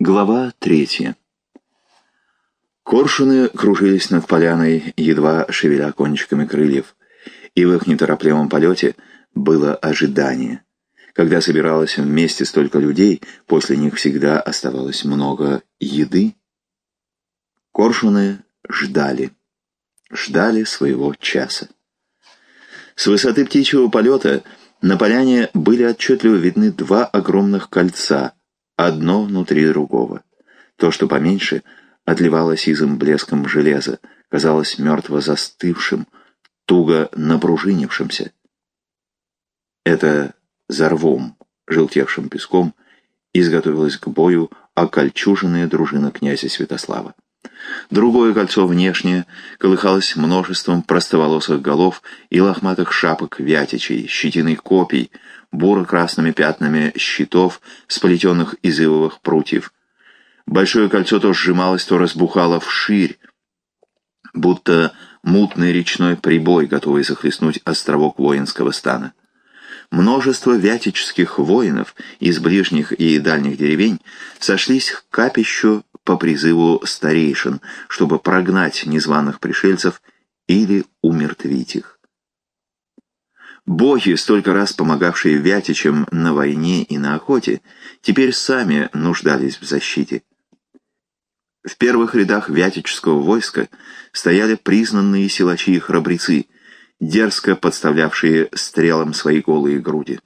Глава третья. Коршуны кружились над поляной, едва шевеля кончиками крыльев, и в их неторопливом полете было ожидание. Когда собиралось вместе столько людей, после них всегда оставалось много еды. Коршуны ждали, ждали своего часа. С высоты птичьего полета на поляне были отчетливо видны два огромных кольца — одно внутри другого. То, что поменьше, отливало сизым блеском железа, казалось мертво застывшим, туго напружинившимся. Это за рвом, желтевшим песком, изготовилась к бою окольчуженная дружина князя Святослава. Другое кольцо внешнее колыхалось множеством простоволосых голов и лохматых шапок вятичей, щетиной копий, буро-красными пятнами щитов, сплетенных из ивовых прутьев. Большое кольцо то сжималось, то разбухало вширь, будто мутный речной прибой, готовый захлестнуть островок воинского стана. Множество вятических воинов из ближних и дальних деревень сошлись к капищу по призыву старейшин, чтобы прогнать незваных пришельцев или умертвить их. Боги, столько раз помогавшие Вятичам на войне и на охоте, теперь сами нуждались в защите. В первых рядах вятического войска стояли признанные силачи и храбрецы, дерзко подставлявшие стрелам свои голые груди.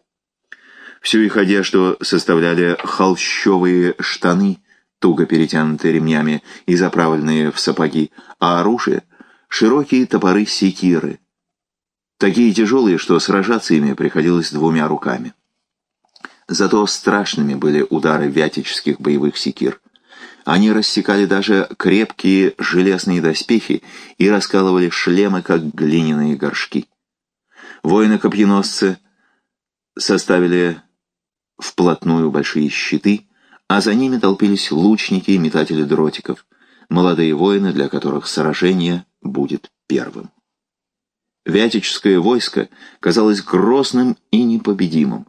Всю их одежду составляли холщовые штаны, туго перетянутые ремнями и заправленные в сапоги, а оружие — широкие топоры-секиры — такие тяжелые, что сражаться ими приходилось двумя руками. Зато страшными были удары вятических боевых секир. Они рассекали даже крепкие железные доспехи и раскалывали шлемы, как глиняные горшки. Воины-копьеносцы составили вплотную большие щиты, а за ними толпились лучники и метатели дротиков, молодые воины, для которых сражение будет первым. Вятическое войско казалось грозным и непобедимым.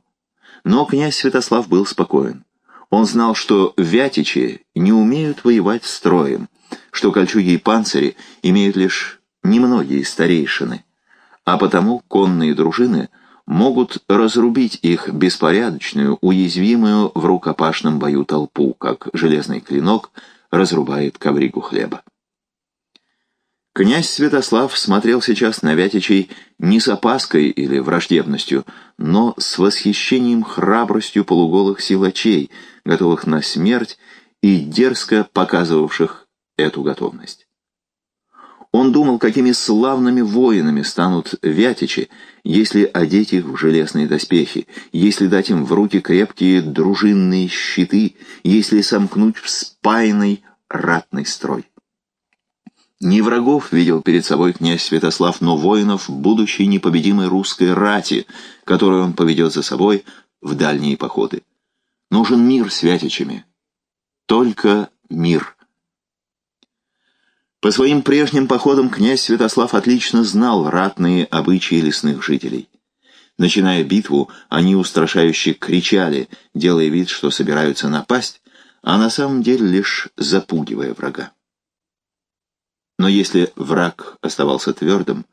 Но князь Святослав был спокоен. Он знал, что вятичи не умеют воевать строем, что кольчуги и панцири имеют лишь немногие старейшины, а потому конные дружины могут разрубить их беспорядочную, уязвимую в рукопашном бою толпу, как железный клинок разрубает ковригу хлеба. Князь Святослав смотрел сейчас на Вятичей не с опаской или враждебностью, но с восхищением храбростью полуголых силачей, готовых на смерть и дерзко показывавших эту готовность. Он думал, какими славными воинами станут Вятичи, если одеть их в железные доспехи, если дать им в руки крепкие дружинные щиты, если сомкнуть в спайный ратный строй. Не врагов видел перед собой князь Святослав, но воинов будущей непобедимой русской рати, которую он поведет за собой в дальние походы. Нужен мир с. Только мир. По своим прежним походам князь Святослав отлично знал ратные обычаи лесных жителей. Начиная битву, они устрашающе кричали, делая вид, что собираются напасть, а на самом деле лишь запугивая врага. Но если враг оставался твердым,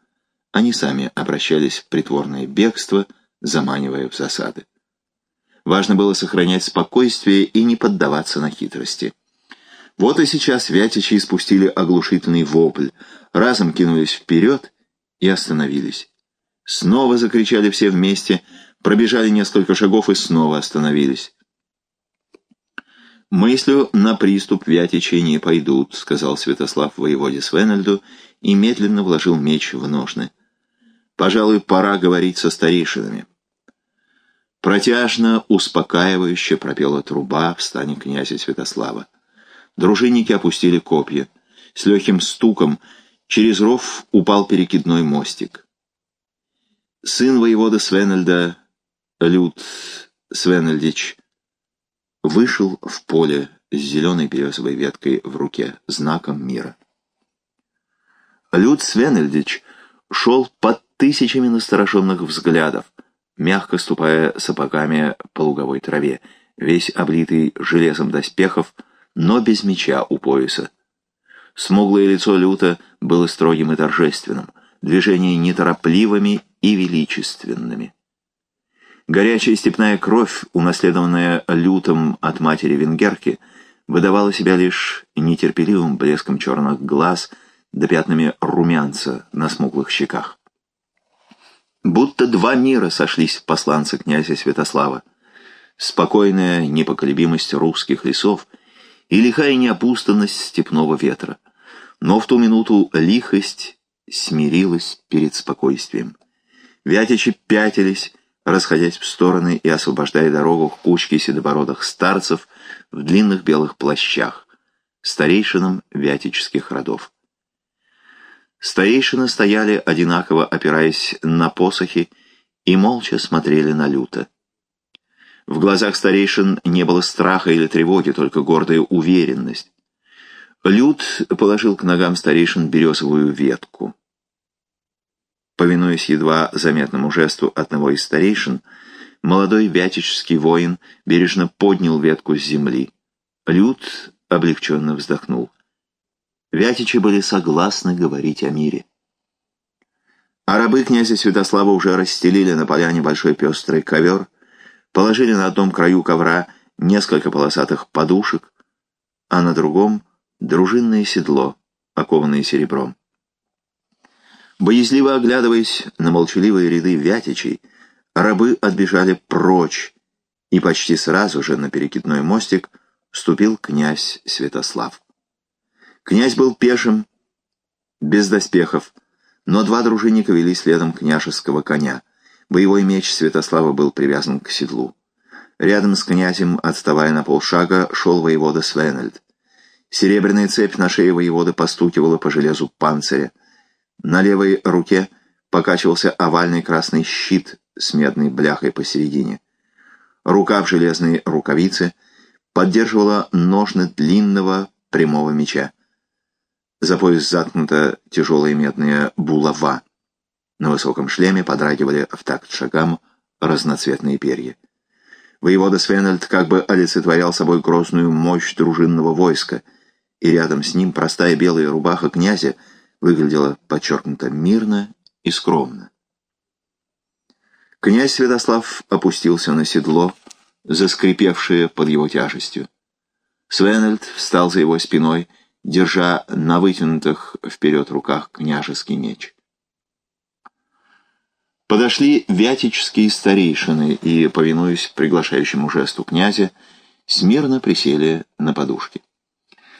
они сами обращались в притворное бегство, заманивая в засады. Важно было сохранять спокойствие и не поддаваться на хитрости. Вот и сейчас вятичи испустили оглушительный вопль, разом кинулись вперед и остановились. Снова закричали все вместе, пробежали несколько шагов и снова остановились. «Мыслю на приступ вятичей не пойдут», — сказал Святослав воеводе Свенельду и медленно вложил меч в ножны. «Пожалуй, пора говорить со старейшинами». Протяжно, успокаивающе пропела труба в стане князя Святослава. Дружинники опустили копья. С легким стуком через ров упал перекидной мостик. Сын воевода Свенельда, Люд Свенельдич, вышел в поле с зеленой березовой веткой в руке, знаком мира. Люд Свенельдич шел под тысячами настороженных взглядов, мягко ступая сапогами по луговой траве, весь облитый железом доспехов, но без меча у пояса. Смуглое лицо Люта было строгим и торжественным, движения неторопливыми и величественными. Горячая степная кровь, унаследованная Лютом от матери Венгерки, выдавала себя лишь нетерпеливым блеском черных глаз да пятнами румянца на смуглых щеках. Будто два мира сошлись в посланце князя Святослава. Спокойная непоколебимость русских лесов и лихая неопустанность степного ветра. Но в ту минуту лихость смирилась перед спокойствием. Вятичи пятились, расходясь в стороны и освобождая дорогу к кучке седобородых старцев в длинных белых плащах, старейшинам вятических родов. Старейшины стояли, одинаково опираясь на посохи, и молча смотрели на люто. В глазах старейшин не было страха или тревоги, только гордая уверенность. Люд положил к ногам старейшин березовую ветку. Повинуясь едва заметному жесту одного из старейшин, молодой вятический воин бережно поднял ветку с земли. Люд облегченно вздохнул. Вятичи были согласны говорить о мире. А рабы князя Святослава уже расстелили на поляне большой пестрый ковер, положили на одном краю ковра несколько полосатых подушек, а на другом — дружинное седло, окованное серебром. Боязливо оглядываясь на молчаливые ряды вятичей, рабы отбежали прочь, и почти сразу же на перекидной мостик ступил князь Святослав. Князь был пешим, без доспехов, но два дружинника вели следом княжеского коня. Боевой меч Святослава был привязан к седлу. Рядом с князем, отставая на полшага, шел воевода Свенельд. Серебряная цепь на шее воевода постукивала по железу панциря. На левой руке покачивался овальный красный щит с медной бляхой посередине. Рука в железной рукавице поддерживала ножны длинного прямого меча. За пояс заткнута тяжелая медная булава. На высоком шлеме подрагивали в такт шагам разноцветные перья. Воевода Свенельд как бы олицетворял собой грозную мощь дружинного войска, и рядом с ним простая белая рубаха князя — выглядела подчеркнуто мирно и скромно. Князь Святослав опустился на седло, заскрипевшее под его тяжестью. Свенельд встал за его спиной, держа на вытянутых вперед руках княжеский меч. Подошли вятические старейшины и, повинуясь приглашающему жесту князя, смирно присели на подушки.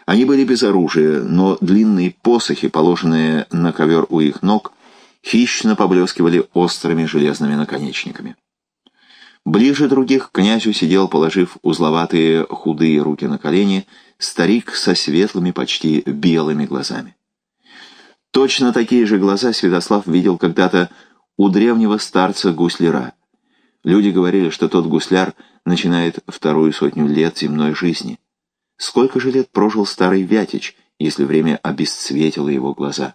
Они были без оружия, но длинные посохи, положенные на ковер у их ног, хищно поблескивали острыми железными наконечниками. Ближе других к князю сидел, положив узловатые худые руки на колени, старик со светлыми, почти белыми глазами. Точно такие же глаза Святослав видел когда-то у древнего старца гусляра. Люди говорили, что тот гусляр начинает вторую сотню лет земной жизни. Сколько же лет прожил старый Вятич, если время обесцветило его глаза?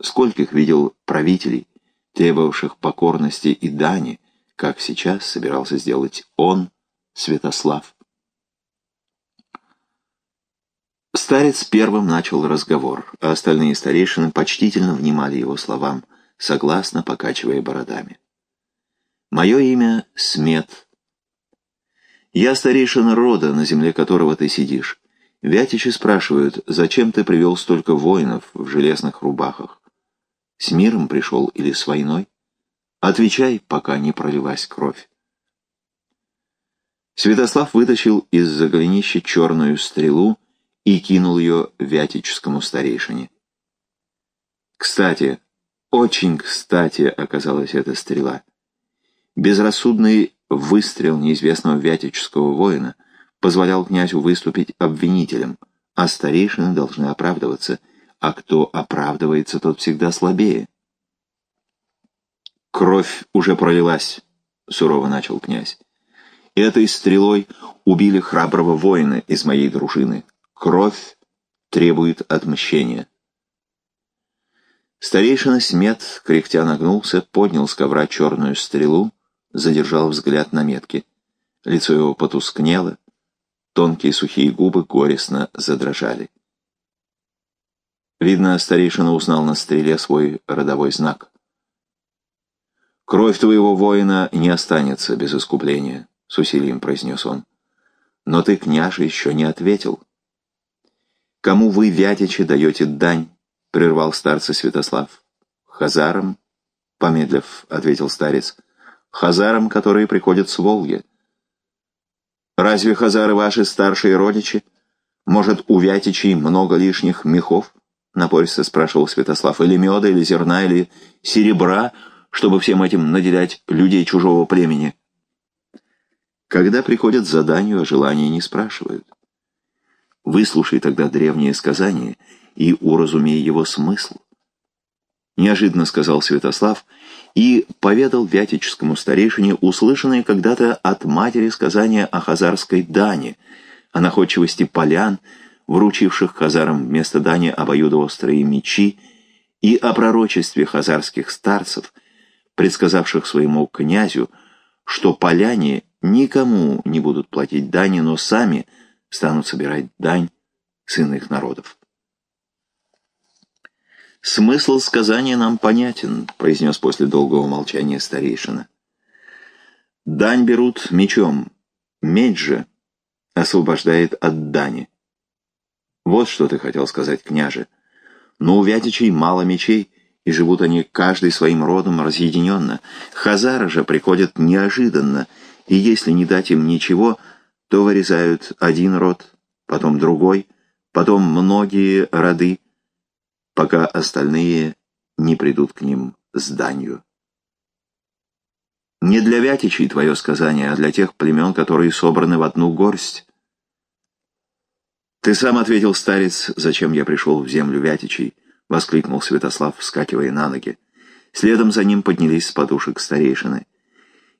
Скольких видел правителей, требовавших покорности и дани, как сейчас собирался сделать он, Святослав? Старец первым начал разговор, а остальные старейшины почтительно внимали его словам, согласно покачивая бородами. «Мое имя Смет я старейшина рода, на земле которого ты сидишь. Вятичи спрашивают, зачем ты привел столько воинов в железных рубахах? С миром пришел или с войной? Отвечай, пока не пролилась кровь. Святослав вытащил из-за голенища черную стрелу и кинул ее вятическому старейшине. Кстати, очень кстати оказалась эта стрела. Безрассудный Выстрел неизвестного вятического воина позволял князю выступить обвинителем, а старейшины должны оправдываться, а кто оправдывается, тот всегда слабее. «Кровь уже пролилась», — сурово начал князь. «Этой стрелой убили храброго воина из моей дружины. Кровь требует отмщения». Старейшина Смет, кряхтя нагнулся, поднял с ковра черную стрелу задержал взгляд на метке. Лицо его потускнело, тонкие сухие губы горестно задрожали. Видно, старейшина узнал на стреле свой родовой знак. «Кровь твоего воина не останется без искупления», — с усилием произнес он. «Но ты, княже, еще не ответил». «Кому вы, вятичи, даете дань?» — прервал старца Святослав. «Хазарам?» — помедлив, ответил старец. «Хазарам, которые приходят с Волги». «Разве хазары ваши старшие родичи? Может, у вятичей много лишних мехов?» — напористо спрашивал Святослав. «Или меда, или зерна, или серебра?» чтобы всем этим наделять людей чужого племени. Когда приходят заданию, о желании не спрашивают. Выслушай тогда древнее сказание и уразумей его смысл. Неожиданно сказал Святослав и поведал вятическому старейшине услышанное когда-то от матери сказание о хазарской дане, о находчивости полян, вручивших хазарам вместо дани обоюдоострые мечи, и о пророчестве хазарских старцев — предсказавших своему князю, что поляне никому не будут платить дани, но сами станут собирать дань с иных народов. «Смысл сказания нам понятен», — произнес после долгого молчания старейшина. «Дань берут мечом, меч же освобождает от дани». «Вот что ты хотел сказать, княже. Но у Вятичей мало мечей, и живут они каждый своим родом разъединенно. Хазары же приходят неожиданно, и если не дать им ничего, то вырезают один род, потом другой, потом многие роды, пока остальные не придут к ним с данью. Не для вятичей твое сказание, а для тех племен, которые собраны в одну горсть. Ты сам ответил, старец, зачем я пришел в землю вятичей. — воскликнул Святослав, вскакивая на ноги. Следом за ним поднялись с подушек старейшины.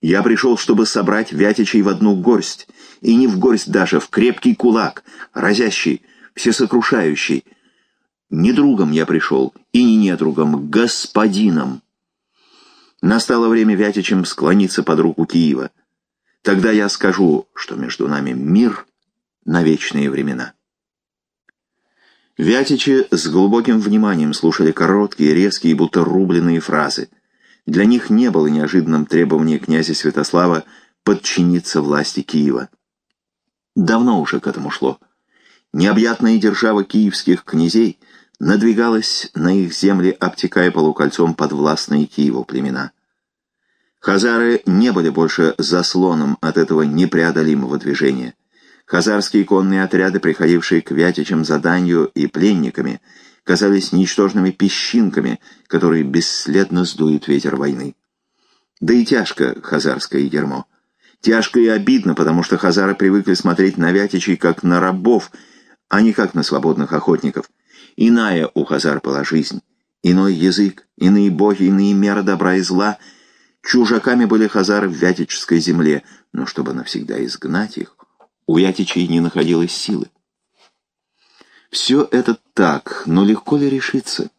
«Я пришел, чтобы собрать вятичей в одну горсть, и не в горсть даже, в крепкий кулак, разящий, всесокрушающий. Не другом я пришел, и не недругом, господином. Настало время вятичам склониться под руку Киева. Тогда я скажу, что между нами мир на вечные времена». Вятичи с глубоким вниманием слушали короткие, резкие, будто рубленые фразы. Для них не было неожиданным требования князя Святослава подчиниться власти Киева. Давно уже к этому шло. Необъятная держава киевских князей надвигалась на их земли, обтекая полукольцом подвластные Киеву племена. Хазары не были больше заслоном от этого непреодолимого движения. Хазарские конные отряды, приходившие к вятичам заданию и пленниками, казались ничтожными песчинками, которые бесследно сдует ветер войны. Да и тяжко хазарское ермо. Тяжко и обидно, потому что хазары привыкли смотреть на вятичей как на рабов, а не как на свободных охотников. Иная у хазар была жизнь, иной язык, иные боги, иные меры добра и зла. Чужаками были хазары в вятической земле, но чтобы навсегда изгнать их, у Ятичей не находилось силы. Все это так, но легко ли решиться?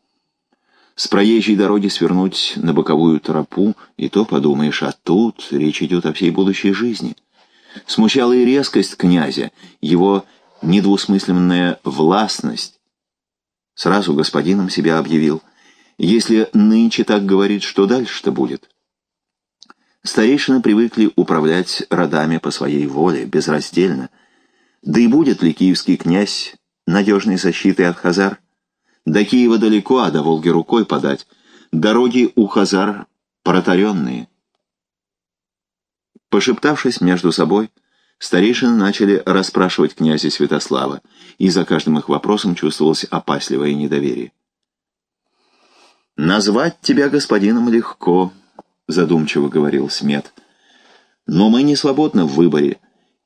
С проезжей дороги свернуть на боковую тропу, и то подумаешь, а тут речь идет о всей будущей жизни. Смущала и резкость князя, его недвусмысленная властность. Сразу господином себя объявил. Если нынче так говорит, что дальше-то будет? Старейшины привыкли управлять родами по своей воле, безраздельно. Да и будет ли киевский князь надежной защитой от хазар? До Киева далеко, а до Волги рукой подать. Дороги у хазар протаренные. Пошептавшись между собой, старейшины начали расспрашивать князя Святослава, и за каждым их вопросом чувствовалось опасливое недоверие. «Назвать тебя господином легко», — задумчиво говорил Смет. «Но мы не свободны в выборе,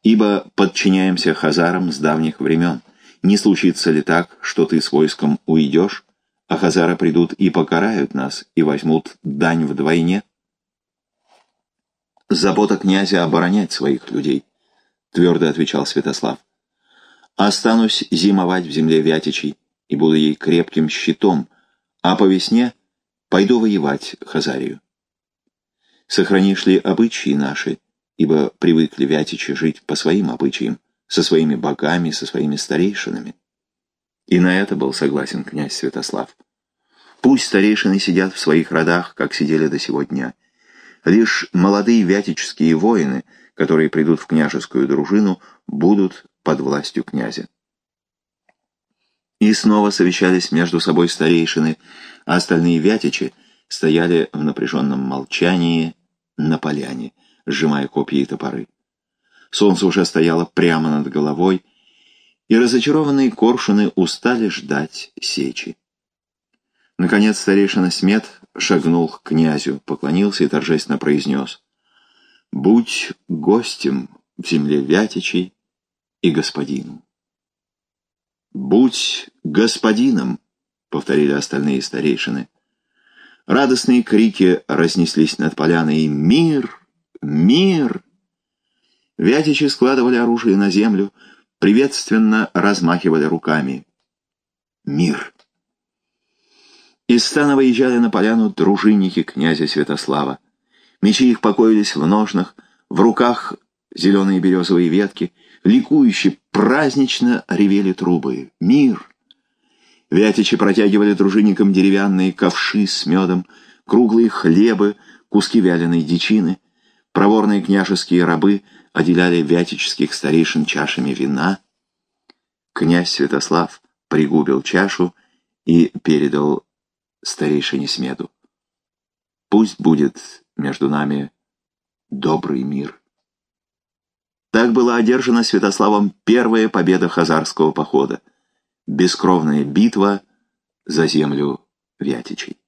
ибо подчиняемся хазарам с давних времен. Не случится ли так, что ты с войском уйдешь, а хазары придут и покарают нас, и возьмут дань вдвойне?» «Забота князя оборонять своих людей», — твердо отвечал Святослав. «Останусь зимовать в земле Вятичей и буду ей крепким щитом, а по весне пойду воевать Хазарию». Сохранишь ли обычаи наши, ибо привыкли вятичи жить по своим обычаям, со своими богами, со своими старейшинами. И на это был согласен князь Святослав. Пусть старейшины сидят в своих родах, как сидели до сего дня. Лишь молодые вятические воины, которые придут в княжескую дружину, будут под властью князя. И снова совещались между собой старейшины, а остальные вятичи стояли в напряженном молчании на поляне, сжимая копья и топоры. Солнце уже стояло прямо над головой, и разочарованные коршуны устали ждать сечи. Наконец старейшина Смет шагнул к князю, поклонился и торжественно произнес «Будь гостем в земле Вятичей и господином». «Будь господином», — повторили остальные старейшины. Радостные крики разнеслись над поляной «Мир! Мир!» Вятичи складывали оружие на землю, приветственно размахивали руками. «Мир!» Из стана выезжали на поляну дружинники князя Святослава. Мечи их покоились в ножнах, в руках зеленые березовые ветки, ликующе, празднично ревели трубы. Мир! Вятичи протягивали дружинникам деревянные ковши с медом, круглые хлебы, куски вяленой дичины. Проворные княжеские рабы отделяли вятических старейшин чашами вина. Князь Святослав пригубил чашу и передал старейшине Смеду. Пусть будет между нами добрый мир. Так была одержана Святославом первая победа хазарского похода, бескровная битва за землю Вятичей.